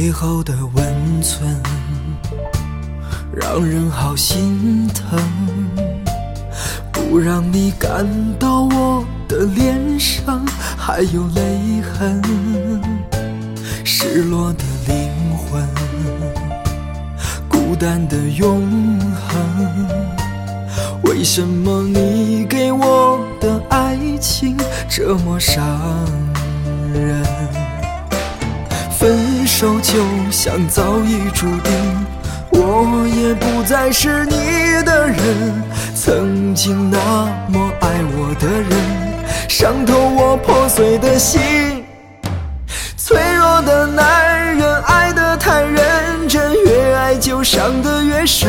背后的温存让人好心疼。不让你看到我的脸上还有泪痕失落的灵魂孤单的永恒。为什么你给我的爱情这么伤人？分手就像早已注定，我也不再是你的人。曾经那么爱我的人，伤透我破碎的心。脆弱的男人爱得太认真，越爱就伤得越深。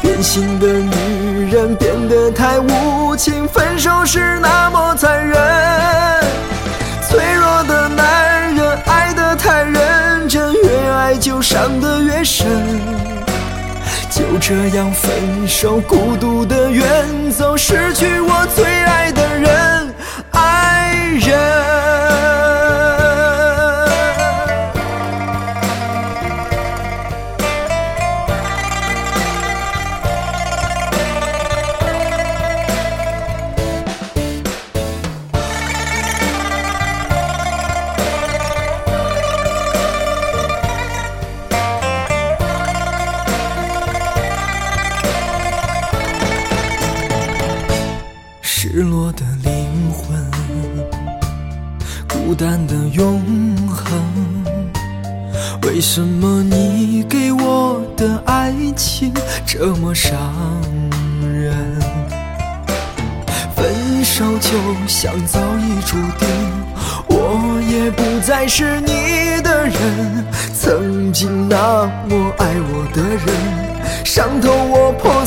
变心的女人变得太无情，分手时那么残忍。脆弱的男伤得越深。就这样分手，孤独的远走，失去我孤单的永恒。为什么你给我的爱情这么伤人？分手就像早已注定，我也不再是你的人。曾经那么爱我的人，伤透我破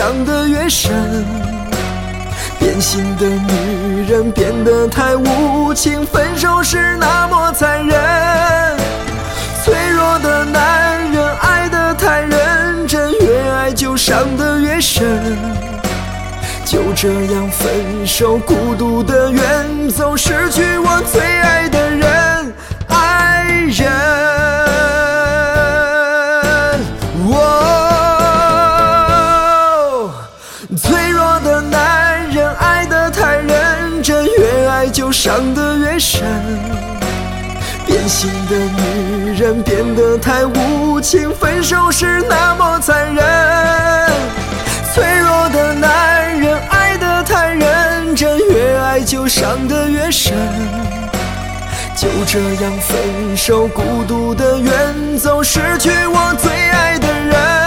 伤得越深。变心的女人变得太无情，分手时那么残忍。脆弱的男人爱得太认真，越爱就伤得越深。就这样分手，孤独的远走，失去我最爱的伤得越深。变心的女人变得太无情，分手时那么残忍。脆弱的男人爱得太认真，越爱就伤得越深。就这样分手，孤独的远走，失去我最爱的，人。